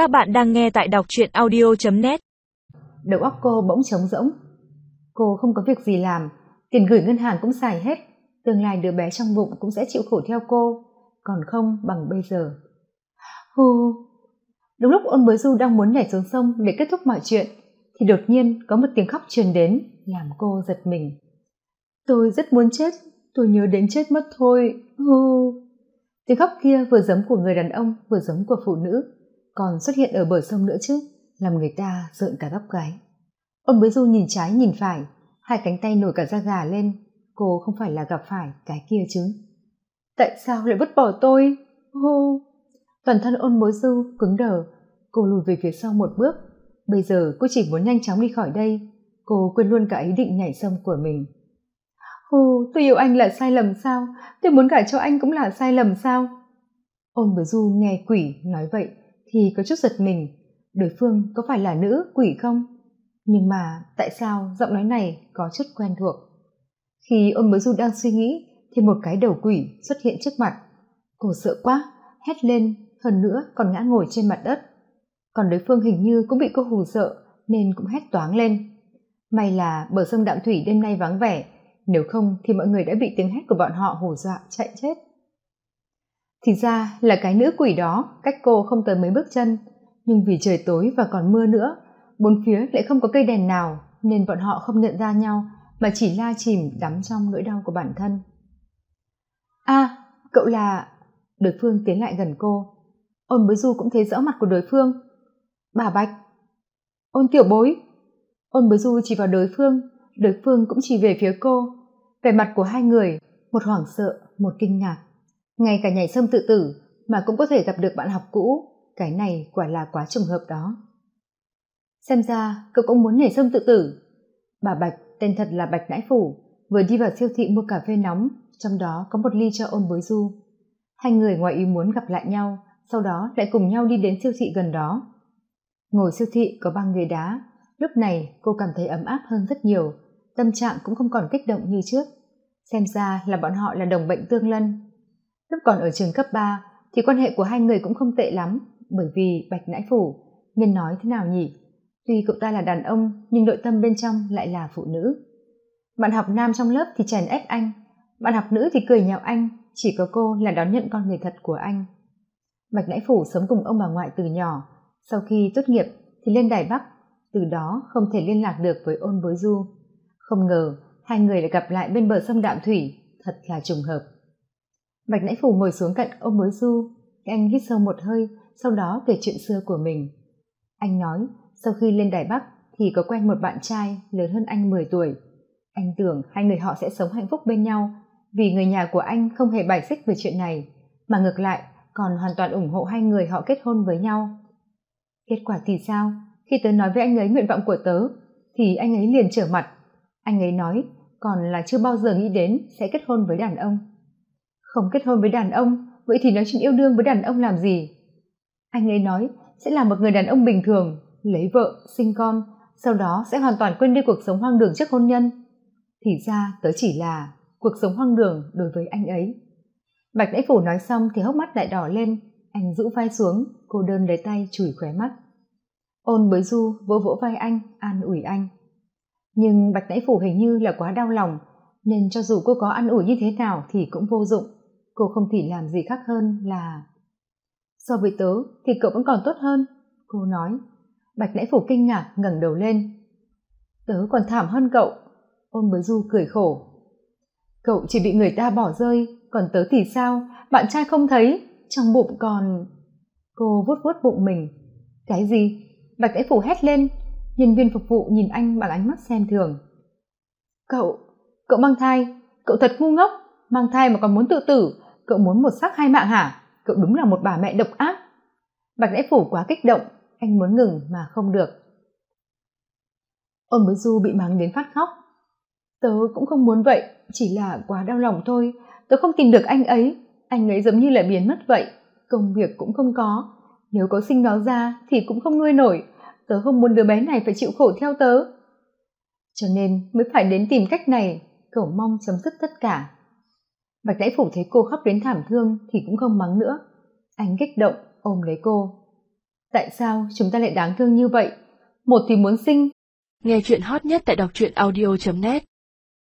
Các bạn đang nghe tại đọc truyện audio.net Đầu óc cô bỗng trống rỗng. Cô không có việc gì làm, tiền gửi ngân hàng cũng xài hết, tương lai đứa bé trong bụng cũng sẽ chịu khổ theo cô, còn không bằng bây giờ. Hù! Đúng lúc ôn bới du đang muốn nhảy xuống sông để kết thúc mọi chuyện, thì đột nhiên có một tiếng khóc truyền đến, làm cô giật mình. Tôi rất muốn chết, tôi nhớ đến chết mất thôi. Hù! Tiếng khóc kia vừa giống của người đàn ông vừa giống của phụ nữ, còn xuất hiện ở bờ sông nữa chứ, làm người ta rợn cả tóc gáy. Ông bới du nhìn trái nhìn phải, hai cánh tay nổi cả da gà lên, cô không phải là gặp phải cái kia chứ. Tại sao lại vứt bỏ tôi? Hô! Toàn thân ôn bối du cứng đờ, cô lùi về phía sau một bước. Bây giờ cô chỉ muốn nhanh chóng đi khỏi đây, cô quên luôn cả ý định nhảy sông của mình. Hô, tôi yêu anh là sai lầm sao? Tôi muốn gả cho anh cũng là sai lầm sao? Ôn bối du nghe quỷ nói vậy thì có chút giật mình, đối phương có phải là nữ quỷ không? Nhưng mà tại sao giọng nói này có chút quen thuộc? Khi ôn mới du đang suy nghĩ, thì một cái đầu quỷ xuất hiện trước mặt. Cô sợ quá, hét lên, hơn nữa còn ngã ngồi trên mặt đất. Còn đối phương hình như cũng bị cô hù sợ, nên cũng hét toáng lên. May là bờ sông đạm thủy đêm nay vắng vẻ, nếu không thì mọi người đã bị tiếng hét của bọn họ hù dọa chạy chết thì ra là cái nữ quỷ đó cách cô không tới mấy bước chân. Nhưng vì trời tối và còn mưa nữa, bốn phía lại không có cây đèn nào, nên bọn họ không nhận ra nhau, mà chỉ la chìm đắm trong nỗi đau của bản thân. A cậu là đối phương tiến lại gần cô. Ôn bối du cũng thấy rõ mặt của đối phương. Bà bạch. Ôn tiểu bối. Ôn bối du chỉ vào đối phương. Đối phương cũng chỉ về phía cô. Vẻ mặt của hai người, một hoảng sợ, một kinh ngạc ngay cả nhảy sông tự tử mà cũng có thể gặp được bạn học cũ, cái này quả là quá trùng hợp đó. Xem ra cậu cũng muốn nhảy sông tự tử. Bà bạch, tên thật là bạch nãi phủ, vừa đi vào siêu thị mua cà phê nóng, trong đó có một ly cho ôn bối du. Hai người ngoài ý muốn gặp lại nhau, sau đó lại cùng nhau đi đến siêu thị gần đó. Ngồi siêu thị có băng ghế đá, lúc này cô cảm thấy ấm áp hơn rất nhiều, tâm trạng cũng không còn kích động như trước. Xem ra là bọn họ là đồng bệnh tương lân lúc còn ở trường cấp ba, thì quan hệ của hai người cũng không tệ lắm, bởi vì bạch nãi phủ, nhân nói thế nào nhỉ? Tuy cậu ta là đàn ông, nhưng nội tâm bên trong lại là phụ nữ. Bạn học nam trong lớp thì chèn ép anh, bạn học nữ thì cười nhạo anh, chỉ có cô là đón nhận con người thật của anh. Bạch nãi phủ sống cùng ông bà ngoại từ nhỏ, sau khi tốt nghiệp thì lên đài bắc, từ đó không thể liên lạc được với ôn bối du. Không ngờ hai người lại gặp lại bên bờ sông đạm thủy, thật là trùng hợp bạch nãy phủ ngồi xuống cạnh ông mới du. Anh hít sâu một hơi, sau đó kể chuyện xưa của mình. Anh nói, sau khi lên đài bắc thì có quen một bạn trai lớn hơn anh 10 tuổi. Anh tưởng hai người họ sẽ sống hạnh phúc bên nhau, vì người nhà của anh không hề bài xích về chuyện này, mà ngược lại còn hoàn toàn ủng hộ hai người họ kết hôn với nhau. Kết quả thì sao? Khi tớ nói với anh ấy nguyện vọng của tớ, thì anh ấy liền trở mặt. Anh ấy nói, còn là chưa bao giờ nghĩ đến sẽ kết hôn với đàn ông không kết hôn với đàn ông, vậy thì nói chuyện yêu đương với đàn ông làm gì? Anh ấy nói, sẽ là một người đàn ông bình thường, lấy vợ, sinh con, sau đó sẽ hoàn toàn quên đi cuộc sống hoang đường trước hôn nhân. Thì ra, tớ chỉ là cuộc sống hoang đường đối với anh ấy. Bạch đãi phủ nói xong thì hốc mắt lại đỏ lên, anh rũ vai xuống, cô đơn lấy tay chùi khóe mắt. Ôn bới du, vỗ vỗ vai anh, an ủi anh. Nhưng bạch đãi phủ hình như là quá đau lòng, nên cho dù cô có an ủi như thế nào thì cũng vô dụng cô không thể làm gì khác hơn là, so với tớ thì cậu vẫn còn tốt hơn, cô nói. Bạch lễ phủ kinh ngạc ngẩng đầu lên. Tớ còn thảm hơn cậu, ôn bới du cười khổ. Cậu chỉ bị người ta bỏ rơi, còn tớ thì sao? Bạn trai không thấy, trong bụng còn cô vuốt vuốt bụng mình. Cái gì? Bạch lễ phủ hét lên. Nhân viên phục vụ nhìn anh bằng ánh mắt xem thường. Cậu cậu mang thai, cậu thật ngu ngốc, mang thai mà còn muốn tự tử cậu muốn một sắc hai mạng hả? Cậu đúng là một bà mẹ độc ác. Bạch lẽ phủ quá kích động, anh muốn ngừng mà không được. Ôn bối du bị mắng đến phát khóc. Tớ cũng không muốn vậy, chỉ là quá đau lòng thôi. Tớ không tìm được anh ấy. Anh ấy giống như là biến mất vậy. Công việc cũng không có. Nếu có sinh nó ra thì cũng không nuôi nổi. Tớ không muốn đứa bé này phải chịu khổ theo tớ. Cho nên mới phải đến tìm cách này. Cậu mong chấm dứt tất cả bạch đãi phủ thấy cô khóc đến thảm thương thì cũng không mắng nữa. Anh kích động, ôm lấy cô. Tại sao chúng ta lại đáng thương như vậy? Một thì muốn sinh. Nghe chuyện hot nhất tại đọc truyện audio net.